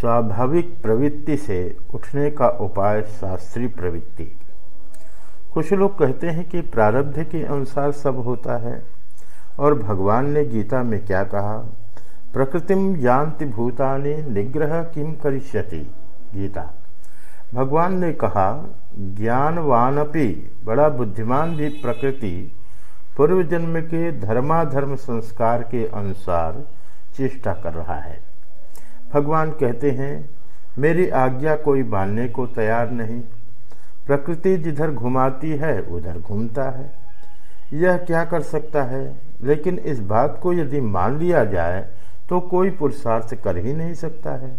स्वाभाविक प्रवृत्ति से उठने का उपाय शास्त्रीय प्रवृत्ति। कुछ लोग कहते हैं कि प्रारब्ध के अनुसार सब होता है, और भगवान ने गीता में क्या कहा? प्रकृतिम जानति भूतानि, निग्रह किम करिष्यति? गीता। भगवान ने कहा, ज्ञानवानपि बड़ा बुद्धिमान भी प्रकृति पूर्व जन्म के धर्माधर्म संस्कार के अनुसार चेष्टा कर रहा है। भगवान कहते हैं, मेरी आज्ञा कोई मानने को तैयार नहीं। प्रकृति जिधर घुमाती है, उधर घूमता है। यह क्या कर सकता है? लेकिन इस बात को यदि मान लिया जाए तो कोई पुरुषार्थ कर ही नहीं सकता है।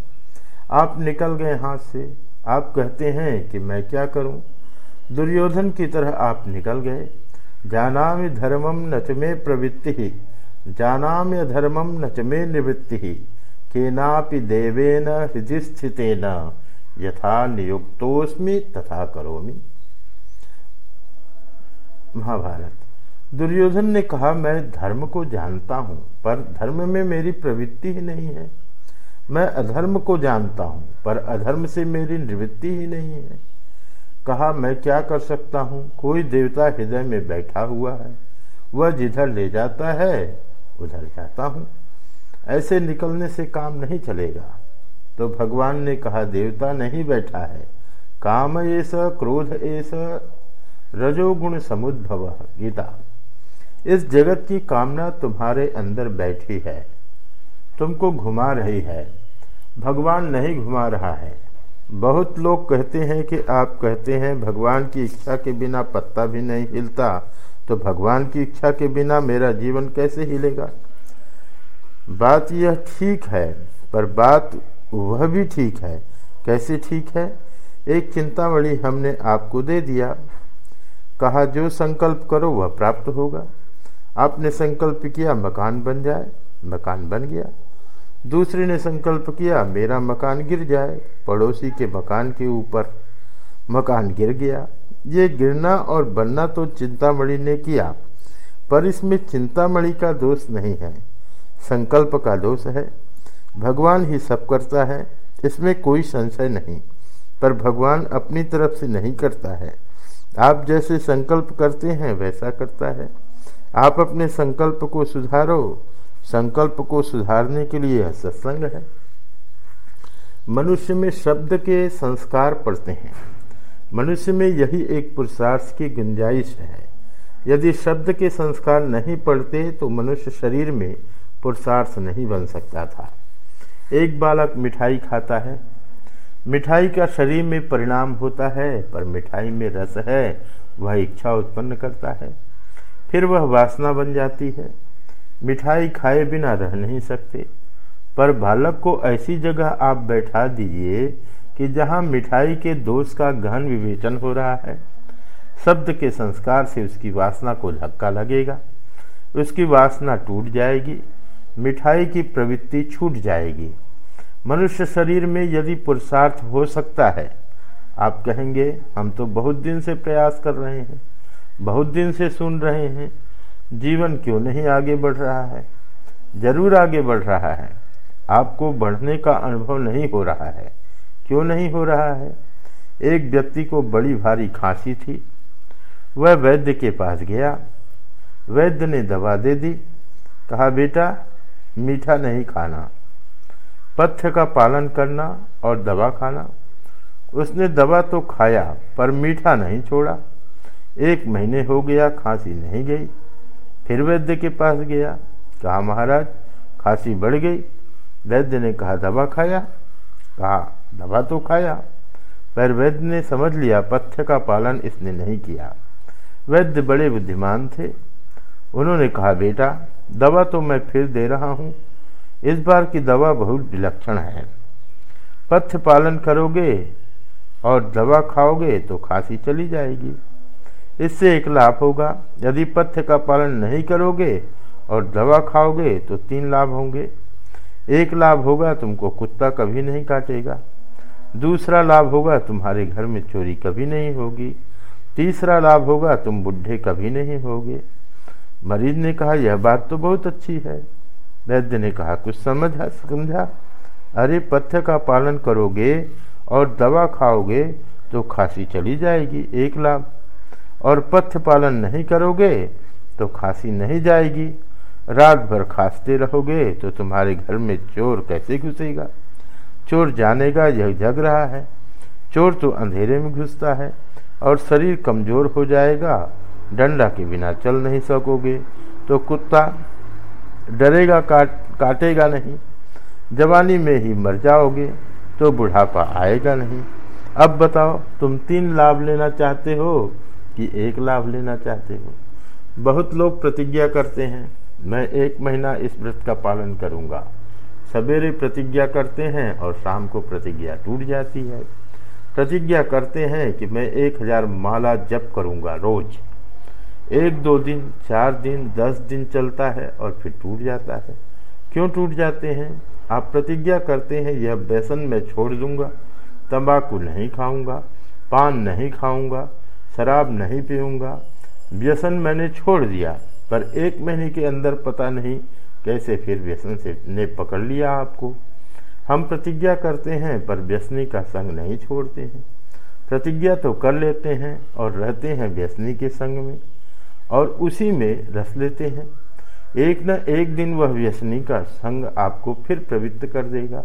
आप निकल गए हाथ से। आप कहते हैं कि मैं क्या करूँ? दुर्योधन की तरह आप निकल गए। जानामि धर्मम नच में प्रवृत्ति। ही जानाम्य धर्मम नच में निवृत्ति। ही केनापि देवेन हृदय स्थितेन यथा नियुक्तोस्मि तथा करोमि। महाभारत। दुर्योधन ने कहा, मैं धर्म को जानता हूँ, पर धर्म में मेरी प्रवृत्ति ही नहीं है। मैं अधर्म को जानता हूँ, पर अधर्म से मेरी निवृत्ति ही नहीं है। कहा, मैं क्या कर सकता हूँ? कोई देवता हृदय में बैठा हुआ है। वह जिधर ले जाता है, उधर जाता हूँ। ऐसे निकलने से काम नहीं चलेगा। तो भगवान ने कहा, देवता नहीं बैठा है। काम ऐसा क्रोध ऐसा रजोगुण समुद्भव, गीता। इस जगत की कामना तुम्हारे अंदर बैठी है। तुमको घुमा रही है। भगवान नहीं घुमा रहा है। बहुत लोग कहते हैं कि आप कहते हैं, भगवान की इच्छा के बिना पत्ता भी नहीं हिलता। तो भगवान की इच्छा के बिना मेरा जीवन कैसे हिलेगा? बात यह ठीक है, पर बात वह भी ठीक है। कैसे ठीक है? एक चिंतामणि हमने आपको दे दिया। कहा, जो संकल्प करो वह प्राप्त होगा। आपने संकल्प किया, मकान बन जाए, मकान बन गया। दूसरे ने संकल्प किया, मेरा मकान गिर जाए, पड़ोसी के मकान के ऊपर मकान गिर गया। ये गिरना और बनना तो चिंतामणि ने किया, पर इसमें चिंतामणि का दोष नहीं है। संकल्प का दोष है। भगवान ही सब करता है, इसमें कोई संशय नहीं, पर भगवान अपनी तरफ़ से नहीं करता है। आप जैसे संकल्प करते हैं, वैसा करता है। आप अपने संकल्प को सुधारो, संकल्प को सुधारने के लिए सत्संग है। मनुष्य में शब्द के संस्कार पड़ते हैं। मनुष्य में यही एक पुरुषार्थ की गुंजाइश है। यदि शब्द के संस्कार नहीं पड़ते तो मनुष्य शरीर में पुरुषार्थ नहीं बन सकता था। एक बालक मिठाई खाता है। मिठाई का शरीर में परिणाम होता है, पर मिठाई में रस है, वह इच्छा उत्पन्न करता है। फिर वह वासना बन जाती है। मिठाई खाए बिना रह नहीं सकते। पर बालक को ऐसी जगह आप बैठा दीजिए कि जहाँ मिठाई के दोष का गहन विवेचन हो रहा है। शब्द के संस्कार से उसकी वासना को धक्का लगेगा। उसकी वासना टूट जाएगी। मिठाई की प्रवृत्ति छूट जाएगी। मनुष्य शरीर में यदि पुरुषार्थ हो सकता है, आप कहेंगे, हम तो बहुत दिन से प्रयास कर रहे हैं, बहुत दिन से सुन रहे हैं, जीवन क्यों नहीं आगे बढ़ रहा है? ज़रूर आगे बढ़ रहा है। आपको बढ़ने का अनुभव नहीं हो रहा है। क्यों नहीं हो रहा है? एक व्यक्ति को बड़ी भारी खांसी थी। वह वैद्य के पास गया। वैद्य ने दवा दे दी। कहा, बेटा मीठा नहीं खाना। पथ्य का पालन करना और दवा खाना। उसने दवा तो खाया, पर मीठा नहीं छोड़ा। एक महीने हो गया, खांसी नहीं गई। फिर वैद्य के पास गया। कहा, महाराज, खांसी बढ़ गई। वैद्य ने कहा, दवा खाया? कहा, दवा तो खाया, पर वैद्य ने समझ लिया, पथ्य का पालन इसने नहीं किया। वैद्य बड़े बुद्धिमान थे। उन्होंने कहा, बेटा दवा तो मैं फिर दे रहा हूँ। इस बार की दवा बहुत विलक्षण है। पथ्य पालन करोगे और दवा खाओगे तो खांसी चली जाएगी। इससे एक लाभ होगा। यदि पथ्य का पालन नहीं करोगे और दवा खाओगे तो तीन लाभ होंगे। एक लाभ होगा तुमको कुत्ता कभी नहीं काटेगा। दूसरा लाभ होगा तुम्हारे घर में चोरी कभी नहीं होगी। तीसरा लाभ होगा तुम बुढ़े कभी नहीं होगे। मरीज़ ने कहा, यह बात तो बहुत अच्छी है। वैद्य ने कहा, कुछ समझ समझा? अरे, पथ्य का पालन करोगे और दवा खाओगे तो खांसी चली जाएगी, एक लाभ और पथ्य पालन नहीं करोगे तो खांसी नहीं जाएगी। रात भर खांसते रहोगे तो तुम्हारे घर में चोर कैसे घुसेगा? चोर जानेगा यह जग रहा है। चोर तो अंधेरे में घुसता है और शरीर कमज़ोर हो जाएगा डंडा के बिना चल नहीं सकोगे। तो कुत्ता डरेगा, काट, काटेगा नहीं। जवानी में ही मर जाओगे तो बुढ़ापा आएगा नहीं। अब बताओ, तुम तीन लाभ लेना चाहते हो कि एक लाभ लेना चाहते हो? बहुत लोग प्रतिज्ञा करते हैं, मैं एक महीना इस व्रत का पालन करूँगा। सवेरे प्रतिज्ञा करते हैं और शाम को प्रतिज्ञा टूट जाती है। प्रतिज्ञा करते हैं कि मैं एक हज़ार माला जप करूँगा रोज। एक दो दिन, चार दिन, दस दिन चलता है और फिर टूट जाता है। क्यों टूट जाते हैं? आप प्रतिज्ञा करते हैं, यह व्यसन मैं छोड़ दूँगा, तंबाकू नहीं खाऊँगा, पान नहीं खाऊँगा, शराब नहीं पीऊँगा। व्यसन मैंने छोड़ दिया, पर एक महीने के अंदर पता नहीं कैसे फिर व्यसन से ने पकड़ लिया आपको। हम प्रतिज्ञा करते हैं, पर व्यसनी का संग नहीं छोड़ते हैं। प्रतिज्ञा तो कर लेते हैं और रहते हैं व्यसनी के संग में। और उसी में रस लेते हैं। एक न एक दिन वह व्यसनी का संग आपको फिर प्रवृत्त कर देगा।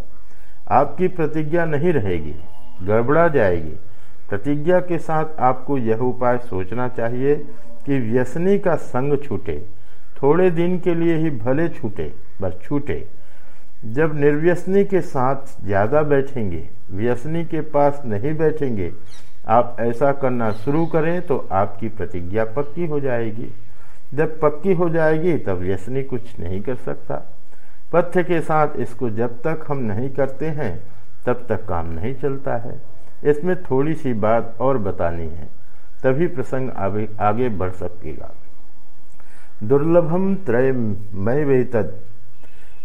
आपकी प्रतिज्ञा नहीं रहेगी, गड़बड़ा जाएगी। प्रतिज्ञा के साथ आपको यह उपाय सोचना चाहिए कि व्यसनी का संग छूटे, थोड़े दिन के लिए ही भले छूटे बस छूटे। जब निर्व्यसनी के साथ ज़्यादा बैठेंगे, व्यसनी के पास नहीं बैठेंगे आप ऐसा करना शुरू करें तो आपकी प्रतिज्ञा पक्की हो जाएगी। जब पक्की हो जाएगी तब व्यसनी कुछ नहीं कर सकता। पथ्य के साथ इसको जब तक हम नहीं करते हैं तब तक काम नहीं चलता है। इसमें थोड़ी सी बात और बतानी है तभी प्रसंग आगे, बढ़ सकेगा। दुर्लभम त्रय मय वेतद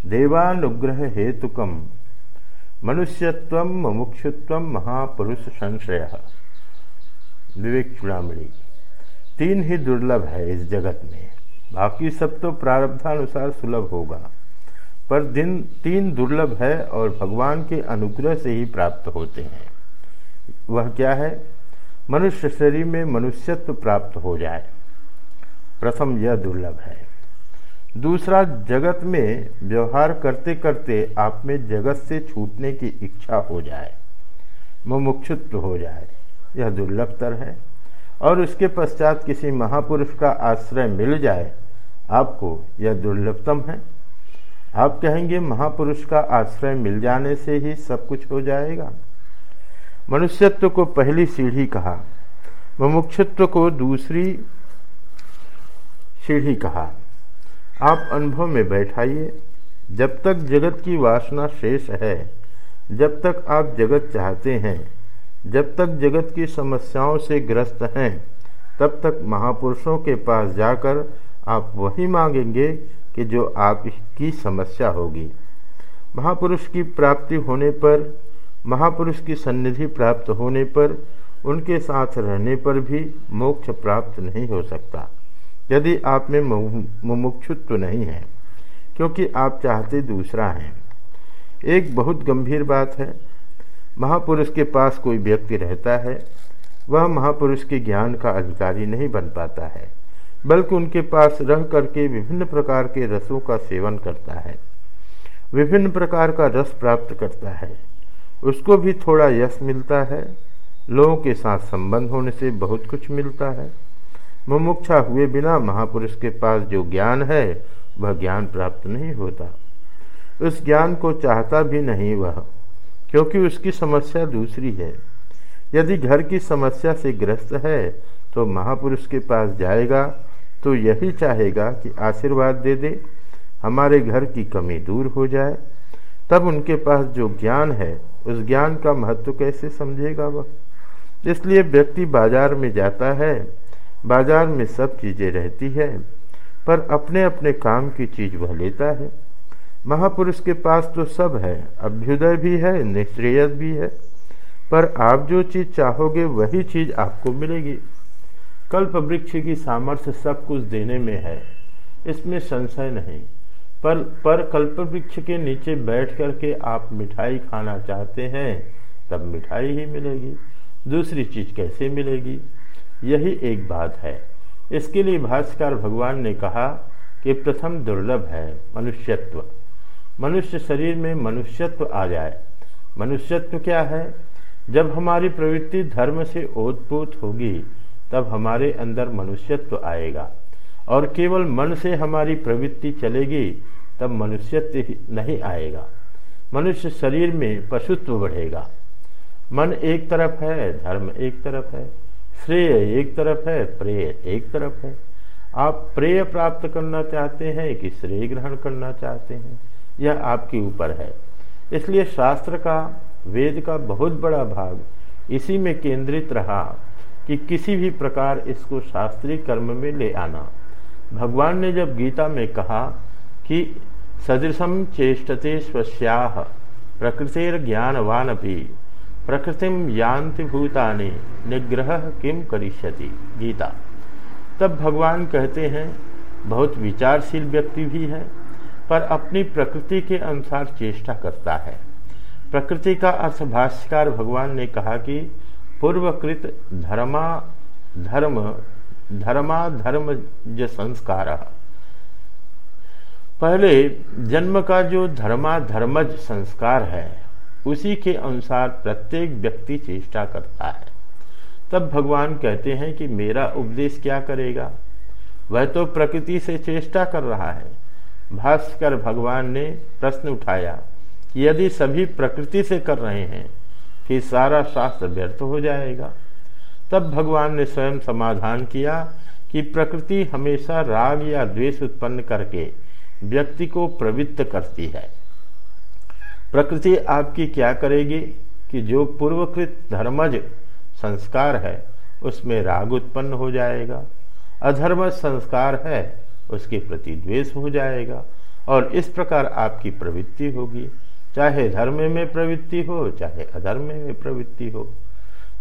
देवानुग्रह हेतुकम मनुष्यत्व मुमुक्षुत्व महापुरुष संशय विवेक चुड़ामणि तीन ही दुर्लभ है इस जगत में। बाकी सब तो प्रारब्धानुसार सुलभ होगा। पर दिन तीन दुर्लभ है और भगवान के अनुग्रह से ही प्राप्त होते हैं। वह क्या है? मनुष्य शरीर में मनुष्यत्व प्राप्त हो जाए। प्रथम यह दुर्लभ है। दूसरा, जगत में व्यवहार करते करते आप में जगत से छूटने की इच्छा हो जाए। मुमुक्षुत्व हो जाए। यह दुर्लभतर है, और उसके पश्चात किसी महापुरुष का आश्रय मिल जाए, आपको यह दुर्लभतम है। आप कहेंगे, महापुरुष का आश्रय मिल जाने से ही सब कुछ हो जाएगा। मनुष्यत्व को पहली सीढ़ी कहा, मुमुक्षुत्व को दूसरी सीढ़ी कहा। आप अनुभव में बैठाइए, जब तक जगत की वासना शेष है, जब तक आप जगत चाहते हैं जब तक जगत की समस्याओं से ग्रस्त हैं, तब तक महापुरुषों के पास जाकर आप वही मांगेंगे कि जो आपकी समस्या होगी। महापुरुष की प्राप्ति होने पर, महापुरुष की सन्निधि प्राप्त होने पर, उनके साथ रहने पर भी मोक्ष प्राप्त नहीं हो सकता। यदि आप में, मुमुक्षुत्व नहीं है, क्योंकि आप चाहते दूसरा हैं। एक बहुत गंभीर बात है महापुरुष के पास कोई व्यक्ति रहता है, वह महापुरुष के ज्ञान का अधिकारी नहीं बन पाता है, बल्कि उनके पास रह करके विभिन्न प्रकार के रसों का सेवन करता है, विभिन्न प्रकार का रस प्राप्त करता है। उसको भी थोड़ा यश मिलता है, लोगों के साथ संबंध होने से बहुत कुछ मिलता है। मुमुक्षा हुए बिना महापुरुष के पास जो ज्ञान है, वह ज्ञान प्राप्त नहीं होता। उस ज्ञान को चाहता भी नहीं वह। क्योंकि उसकी समस्या दूसरी है। यदि घर की समस्या से ग्रस्त है तो महापुरुष के पास जाएगा तो यही चाहेगा कि आशीर्वाद दे दे, हमारे घर की कमी दूर हो जाए। तब उनके पास जो ज्ञान है, उस ज्ञान का महत्व कैसे समझेगा वह? इसलिए व्यक्ति बाज़ार में जाता है, बाज़ार में सब चीज़ें रहती है, पर अपने अपने काम की चीज़ वह लेता है। महापुरुष के पास तो सब है, अभ्युदय भी है निश्रेयस भी है, पर आप जो चीज़ चाहोगे वही चीज़ आपको मिलेगी। कल्प वृक्ष की सामर्थ्य सब कुछ देने में है, इसमें संशय नहीं, पर पर कल्प वृक्ष के नीचे बैठ करके आप मिठाई खाना चाहते हैं, तब मिठाई ही मिलेगी। दूसरी चीज़ कैसे मिलेगी? यही एक बात है। इसके लिए भाष्कर भगवान ने कहा कि प्रथम दुर्लभ है मनुष्यत्व। मनुष्य शरीर में मनुष्यत्व आ जाए। मनुष्यत्व क्या है? जब हमारी प्रवृत्ति धर्म से ओतपूत होगी, तब हमारे अंदर मनुष्यत्व आएगा। और केवल मन से हमारी प्रवृत्ति चलेगी, तब मनुष्यत्व नहीं आएगा। मनुष्य शरीर में पशुत्व बढ़ेगा। मन एक तरफ़ है, धर्म एक तरफ़ है, श्रेय एक तरफ़ है, प्रेय एक तरफ़ है। आप प्रेय प्राप्त करना चाहते हैं कि श्रेय ग्रहण करना चाहते हैं? यह आपके ऊपर है। इसलिए शास्त्र का, वेद का बहुत बड़ा भाग इसी में केंद्रित रहा कि किसी भी प्रकार इसको शास्त्रीय कर्म में ले आना। भगवान ने जब गीता में कहा कि सदृशम चेष्टते स्वस्याह प्रकृतिर ज्ञानवान भी प्रकृतिम यान्ति भूतानि, निग्रह किम करिष्यति? गीता। तब भगवान कहते हैं, बहुत विचारशील व्यक्ति भी है पर अपनी प्रकृति के अनुसार चेष्टा करता है। प्रकृति का अर्थ भाष्यकार भगवान ने कहा कि पूर्वकृत धर्मा, धर्म धर्मा धर्म ज संस्कार। पहले जन्म का जो धर्मा, धर्मज संस्कार है, उसी के अनुसार प्रत्येक व्यक्ति चेष्टा करता है। तब भगवान कहते हैं कि मेरा उपदेश क्या करेगा? वह तो प्रकृति से चेष्टा कर रहा है। भास्कर भगवान ने प्रश्न उठाया कि यदि सभी प्रकृति से कर रहे हैं फिर सारा शास्त्र व्यर्थ हो जाएगा। तब भगवान ने स्वयं समाधान किया कि प्रकृति हमेशा राग या द्वेष उत्पन्न करके व्यक्ति को प्रवृत्त करती है। प्रकृति आपकी क्या करेगी कि जो पूर्वकृत धर्मज संस्कार है, उसमें राग उत्पन्न हो जाएगा। अधर्म संस्कार है उसके प्रति द्वेष हो जाएगा और इस प्रकार आपकी प्रवृत्ति होगी। चाहे धर्म में प्रवृत्ति हो, चाहे अधर्म में प्रवृत्ति हो।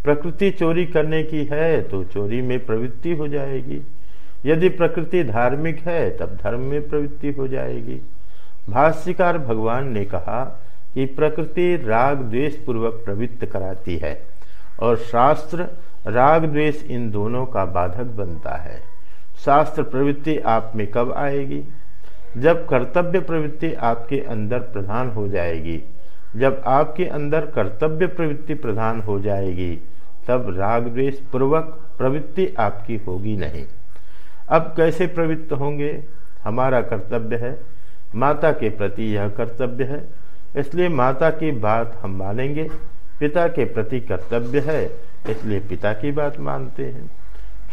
प्रकृति चोरी करने की है तो चोरी में प्रवृत्ति हो जाएगी। यदि प्रकृति धार्मिक है, तब धर्म में प्रवृत्ति हो जाएगी। भाष्यकार भगवान ने कहा कि प्रकृति राग द्वेष पूर्वक प्रवृत्त कराती है और शास्त्र राग द्वेष इन दोनों का बाधक बनता है। शास्त्र प्रवृत्ति आप में कब आएगी? जब कर्तव्य प्रवृत्ति आपके अंदर प्रधान हो जाएगी, जब आपके अंदर कर्तव्य प्रवृत्ति प्रधान हो जाएगी, तब राग द्वेष पूर्वक प्रवृत्ति आपकी होगी नहीं। अब कैसे प्रवृत्त होंगे? हमारा कर्तव्य है, माता के प्रति यह कर्तव्य है, इसलिए माता की बात हम मानेंगे, पिता के प्रति कर्तव्य है, इसलिए पिता की बात मानते हैं।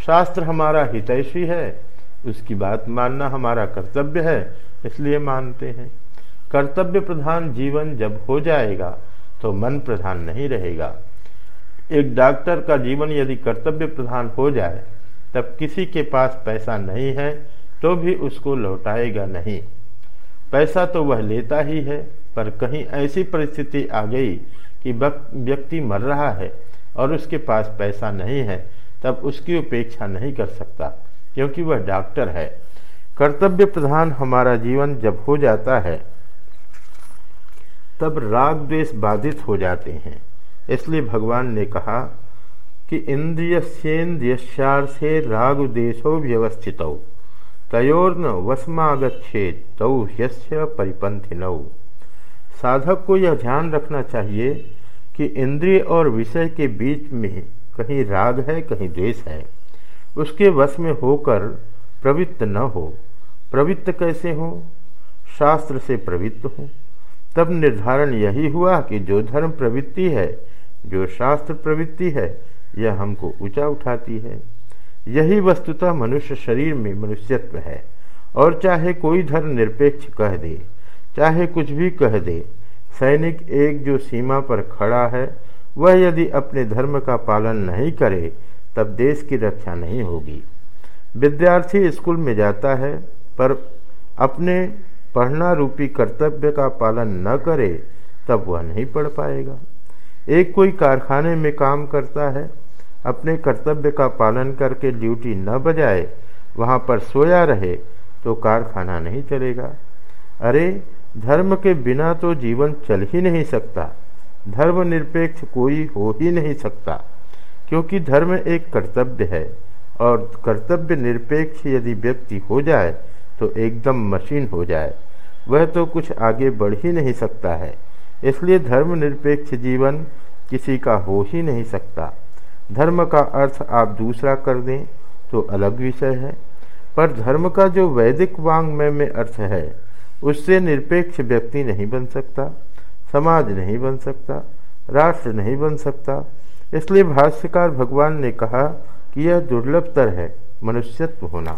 शास्त्र हमारा हितैषी है, उसकी बात मानना हमारा कर्तव्य है, इसलिए मानते हैं। कर्तव्य प्रधान जीवन जब हो जाएगा तो मन प्रधान नहीं रहेगा। एक डॉक्टर का जीवन यदि कर्तव्य प्रधान हो जाए, तब किसी के पास पैसा नहीं है तो भी उसको लौटाएगा नहीं। पैसा तो वह लेता ही है, पर कहीं ऐसी परिस्थिति आ गई कि व्यक्ति मर रहा है और उसके पास पैसा नहीं है तब उसकी उपेक्षा नहीं कर सकता, क्योंकि वह डॉक्टर है। कर्तव्य प्रधान हमारा जीवन जब हो जाता है, तब राग द्वेष बाधित हो जाते हैं। इसलिए भगवान ने कहा कि इंद्रियसेन्द्रियशार्थे राग देशो व्यवस्थित, तयोर्न वसमागछेद तौ यस्य परिपंथिनौ साधक को यह ध्यान रखना चाहिए कि इंद्रिय और विषय के बीच में कहीं राग है, कहीं द्वेष है। उसके वश में होकर प्रवृत्त न हो। प्रवृत्त कैसे हो? शास्त्र से प्रवृत्त हो। तब निर्धारण यही हुआ कि जो धर्म प्रवृत्ति है, जो शास्त्र प्रवृत्ति है, यह हमको ऊँचा उठाती है। यही वस्तुतः मनुष्य शरीर में मनुष्यत्व है। और चाहे कोई धर्म निरपेक्ष कह दे, चाहे कुछ भी कह दे, सैनिक एक जो सीमा पर खड़ा है वह यदि अपने धर्म का पालन नहीं करे, तब देश की रक्षा नहीं होगी। विद्यार्थी स्कूल में जाता है, पर अपने पढ़ना रूपी कर्तव्य का पालन न करे, तब वह नहीं पढ़ पाएगा। एक कोई कारखाने में काम करता है, अपने कर्तव्य का पालन करके ड्यूटी न बजाए, वहाँ पर सोया रहे तो कारखाना नहीं चलेगा। अरे, धर्म के बिना तो जीवन चल ही नहीं सकता। धर्म निरपेक्ष कोई हो ही नहीं सकता, क्योंकि धर्म एक कर्तव्य है, और कर्तव्य निरपेक्ष यदि व्यक्ति हो जाए तो एकदम मशीन हो जाए। वह तो कुछ आगे बढ़ ही नहीं सकता है, इसलिए धर्म निरपेक्ष जीवन किसी का हो ही नहीं सकता। धर्म का अर्थ आप दूसरा कर दें तो अलग विषय है। पर धर्म का जो वैदिक वांग्मय में अर्थ है, उससे निरपेक्ष व्यक्ति नहीं बन सकता। समाज नहीं बन सकता, राष्ट्र नहीं बन सकता। इसलिए भाष्यकार भगवान ने कहा कि यह दुर्लभतर है, मनुष्यत्व होना।